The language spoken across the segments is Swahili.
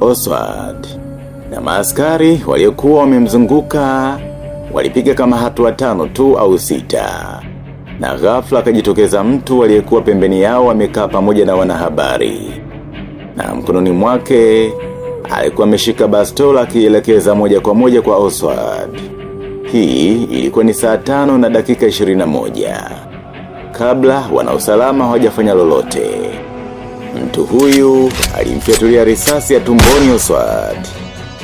Oswald. Na maaskari waliokuwa wamemzunguka walipiga kama hatua tano tu au sita. Na ghafla akajitokeza mtu aliyekuwa pembeni yao amekaa pamoja na wanahabari. Na mkononi mwake alikuwa ameshika bastola akielekeza moja kwa moja kwa Oswald. Hii ilikuwa ni saa tano na dakika 21. Kabla wanausalama hawajafanya lolote. Mtu huyu alimfyatulia risasi ya tumboni Oswald.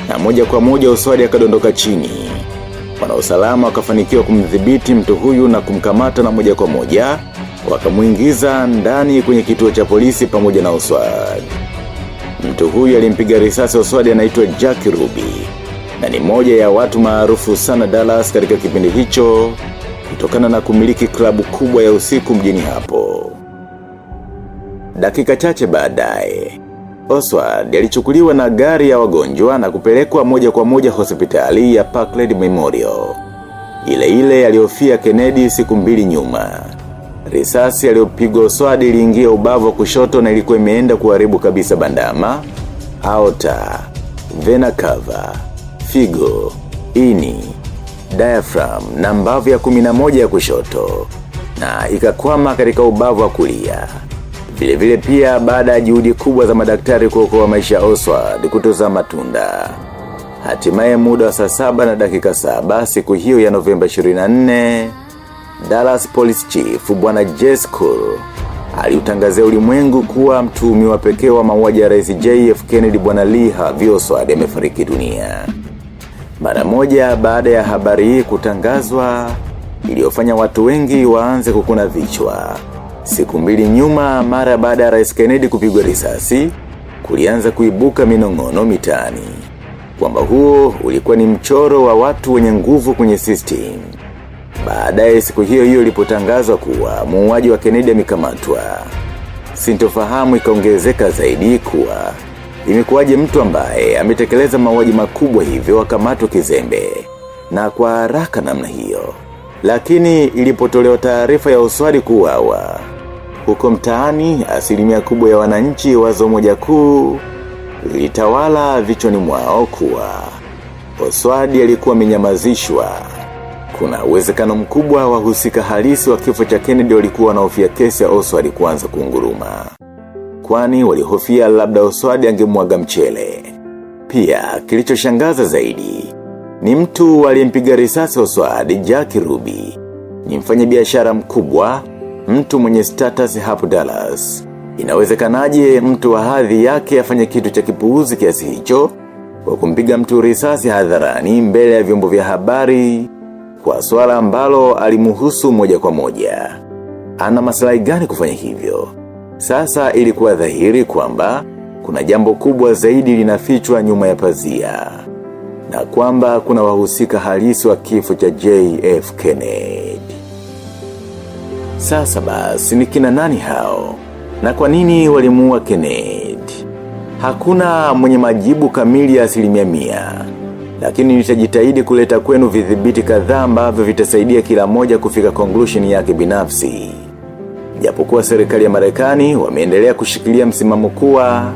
Na moja kwa moja Oswald akadondoka chini. Wanausalama wakafanikiwa kumdhibiti mtu huyu na kumkamata na moja kwa moja wakamuingiza ndani kwenye kituo cha polisi pamoja na Oswald. Mtu huyu alimpiga risasi Oswald anaitwa Jack Ruby na ni moja ya watu maarufu sana Dallas katika kipindi hicho kutokana na kumiliki klabu kubwa ya usiku mjini hapo. Dakika chache baadaye, Oswald alichukuliwa na gari ya wagonjwa na kupelekwa moja kwa moja hospitali ya Parkland Memorial. Ile ile aliyofia Kennedy siku mbili nyuma. Risasi aliyopigwa Oswald iliingia ubavu wa kushoto na ilikuwa imeenda kuharibu kabisa bandama, aorta, vena cava, figo, ini, diaphragm na mbavu ya kuminamoja ya kushoto na ikakwama katika ubavu wa kulia. Vile vile pia baada ya juhudi kubwa za madaktari kuokoa maisha ya Oswald kutoza matunda. Hatimaye muda wa saa saba na dakika saba siku hiyo ya Novemba 24, Dallas Police Chief bwana Jess aliutangazia ulimwengu kuwa mtuhumiwa pekee wa mauaji ya Rais JF Kennedy bwana Lee Harvey Oswald amefariki dunia. Mara moja baada ya habari hii kutangazwa, iliyofanya watu wengi waanze kukuna vichwa. Siku mbili nyuma mara baada ya Rais Kennedy kupigwa risasi, kulianza kuibuka minong'ono mitaani. Kwamba huo ulikuwa ni mchoro wa watu wenye nguvu kwenye system. Baadaye siku hiyo hiyo ilipotangazwa kuwa muuaji wa Kennedy amekamatwa. Sintofahamu ikaongezeka zaidi kuwa imekuwaje mtu ambaye ametekeleza mauaji makubwa hivyo akamatwa kizembe na kwa haraka namna hiyo. Lakini ilipotolewa taarifa ya uswali kuuawa huko mtaani asilimia kubwa ya wananchi wazo moja kuu lilitawala vichwani mwao kuwa Oswadi alikuwa amenyamazishwa. Kuna uwezekano mkubwa wa husika halisi wa kifo cha Kennedy walikuwa wanaofia kesi ya oswadi kuanza kunguruma. Kwani walihofia labda oswadi angemwaga mchele. Pia kilichoshangaza zaidi ni mtu aliyempiga risasi oswadi Jack Ruby. Ni mfanyabiashara mkubwa, mtu mwenye status hapo Dallas. Inawezekanaje mtu wa hadhi yake afanye kitu cha kipuuzi kiasi hicho kwa kumpiga mtu risasi hadharani mbele ya vyombo vya habari kwa swala ambalo alimuhusu moja kwa moja. Ana maslahi gani kufanya hivyo? Sasa ilikuwa dhahiri kwamba kuna jambo kubwa zaidi linafichwa nyuma ya pazia. Na kwamba kuna wahusika halisi wa kifo cha JF Kennedy. Sasa basi ni kina nani hao? Na kwa nini walimuua Kennedy? Hakuna mwenye majibu kamili ya asilimia mia. Lakini nitajitahidi kuleta kwenu vidhibiti kadhaa ambavyo vitasaidia kila moja kufika conclusion yake binafsi. Japokuwa serikali ya Marekani wameendelea kushikilia msimamo kuwa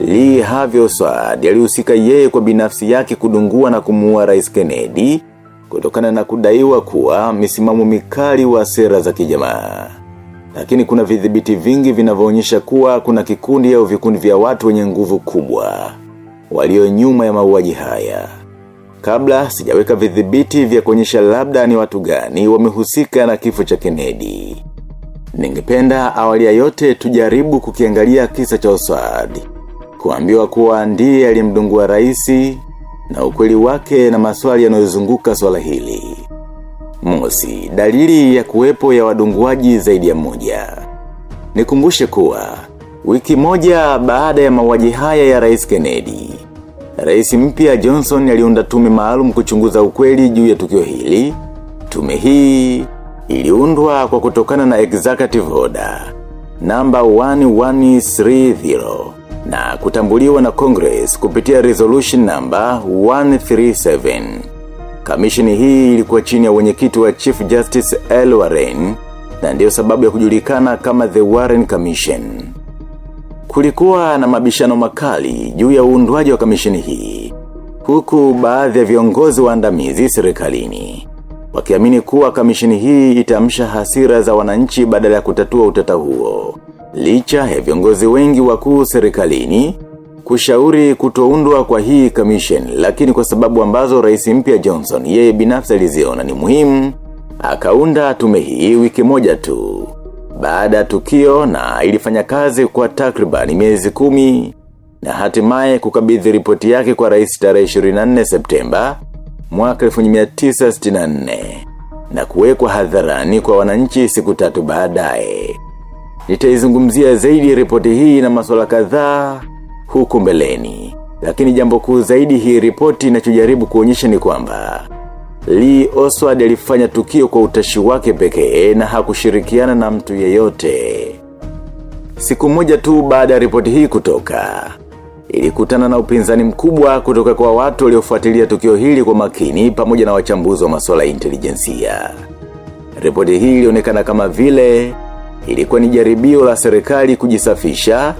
Lee Harvey Oswald alihusika yeye kwa binafsi yake kudungua na kumuua Rais Kennedy kutokana na kudaiwa kuwa misimamo mikali wa sera za kijamaa. Lakini kuna vidhibiti vingi vinavyoonyesha kuwa kuna kikundi au vikundi vya watu wenye nguvu kubwa walio nyuma ya mauaji haya. Kabla sijaweka vidhibiti vya kuonyesha labda ni watu gani wamehusika na kifo cha Kennedy. Ningependa awali ya yote tujaribu kukiangalia kisa cha Oswald. Kuambiwa kuwa ndiye aliyemdungua raisi na ukweli wake na maswali yanayozunguka swala hili. Mosi, dalili ya kuwepo ya wadunguaji zaidi ya moja. Nikumbushe kuwa, wiki moja baada ya mauaji haya ya Rais Kennedy, Rais mpya Johnson aliunda tume maalum kuchunguza ukweli juu ya tukio hili. Tume hii iliundwa kwa kutokana na executive order namba 1130 na kutambuliwa na Congress kupitia resolution number 137. Kamishini hii ilikuwa chini ya wenyekiti wa Chief Justice L. Warren na ndiyo sababu ya kujulikana kama The Warren Commission. Kulikuwa na mabishano makali juu ya uundwaji wa kamishini hii. Huku baadhi ya viongozi waandamizi serikalini. Wakiamini kuwa kamishini hii itamsha hasira za wananchi badala ya kutatua utata huo. Licha ya viongozi wengi wakuu serikalini kushauri kutoundwa kwa hii commission lakini kwa sababu ambazo rais mpya Johnson yeye binafsi aliziona ni muhimu akaunda tume hii wiki moja tu. Baada ya tukio na ilifanya kazi kwa takribani miezi kumi na hatimaye kukabidhi ripoti yake kwa rais tarehe 24 Septemba mwaka 1964 na kuwekwa hadharani kwa wananchi siku tatu baadaye. Nitaizungumzia zaidi ripoti hii na masuala kadhaa huku mbeleni. Lakini jambo kuu zaidi hii ripoti inachojaribu kuonyesha ni kwamba Lee Oswald alifanya tukio kwa utashi wake pekee na hakushirikiana na mtu yeyote. Siku moja tu baada ya ripoti hii kutoka, ilikutana na upinzani mkubwa kutoka kwa watu waliofuatilia tukio hili kwa makini pamoja na wachambuzi wa masuala ya intelijensia. Ripoti hii ilionekana kama vile ilikuwa ni jaribio la serikali kujisafisha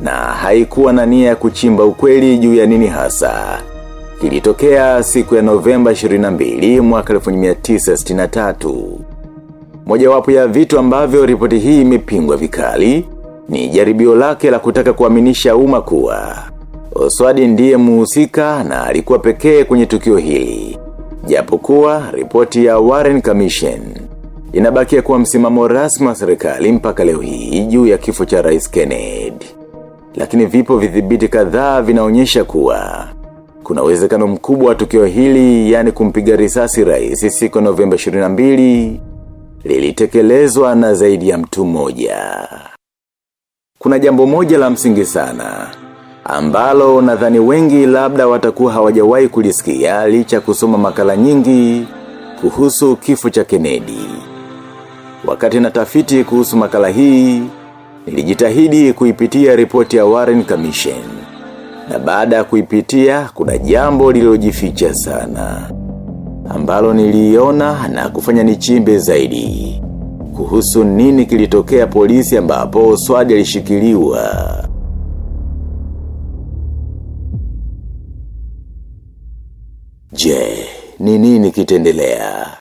na haikuwa na nia ya kuchimba ukweli juu ya nini hasa. Kilitokea siku ya Novemba 22 mwaka 1963. Mojawapo ya vitu ambavyo ripoti hii imepingwa vikali ni jaribio lake la kutaka kuaminisha umma kuwa Oswadi ndiye muhusika na alikuwa pekee kwenye tukio hili. Japokuwa ripoti ya Warren Commission inabakia kuwa msimamo rasmi wa serikali mpaka leo hii juu ya kifo cha Rais Kennedy. Lakini vipo vidhibiti kadhaa vinaonyesha kuwa kuna uwezekano mkubwa wa tukio hili yani kumpiga risasi rais siku Novemba 22 lilitekelezwa na zaidi ya mtu mmoja. Kuna jambo moja la msingi sana ambalo nadhani wengi labda watakuwa hawajawahi kulisikia licha kusoma makala nyingi kuhusu kifo cha Kennedy. Wakati na tafiti kuhusu makala hii, nilijitahidi kuipitia ripoti ya Warren Commission. Na baada ya kuipitia, kuna jambo lilojificha sana. Ambalo niliona na kufanya nichimbe zaidi. Kuhusu nini kilitokea polisi ambapo Swadi alishikiliwa. Je, ni nini kitendelea?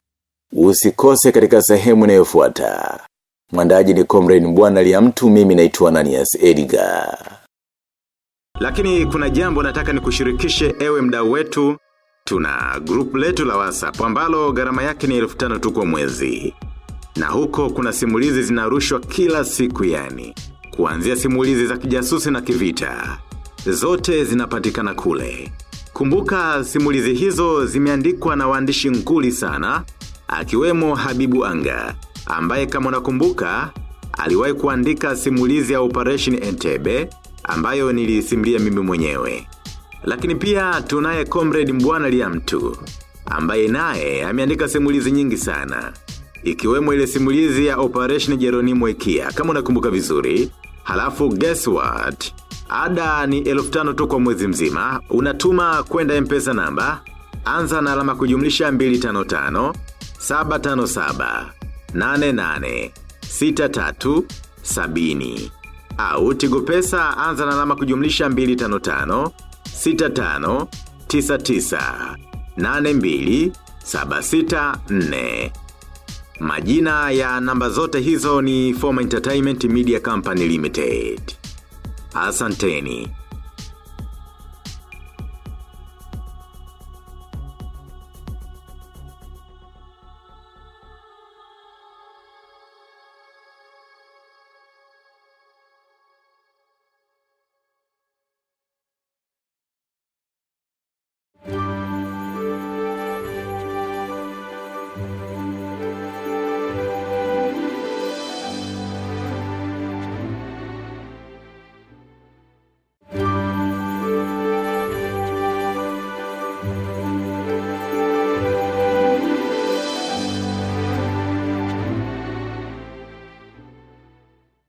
Usikose katika sehemu inayofuata. Mwandaji ni Comrade Mbwana Liamtu mimi naitwa Ananias Edgar. Lakini kuna jambo nataka nikushirikishe ewe mdau wetu, tuna group letu la WhatsApp ambalo gharama yake ni 1500 tu kwa mwezi. Na huko kuna simulizi zinarushwa kila siku yani. Kuanzia simulizi za kijasusi na kivita. Zote zinapatikana kule. Kumbuka simulizi hizo zimeandikwa na waandishi nguli sana, akiwemo Habibu Anga, ambaye kama unakumbuka aliwahi kuandika simulizi ya Operation Entebbe ambayo nilisimulia mimi mwenyewe. Lakini pia tunaye Comrade Mbwana Liamtu, ambaye naye ameandika simulizi nyingi sana. Ikiwemo ile simulizi ya Operation Jeronimo Ikia, kama unakumbuka vizuri. Halafu guess what? Ada ni elfu tano tu kwa mwezi mzima, unatuma kwenda mpesa namba, anza na alama kujumlisha 255, 757, 88, 63, 70. Au tigo pesa anza na alama kujumlisha 255, 65, 99, 82, 764. Majina ya namba zote hizo ni Forma Entertainment Media Company Limited. Asanteni.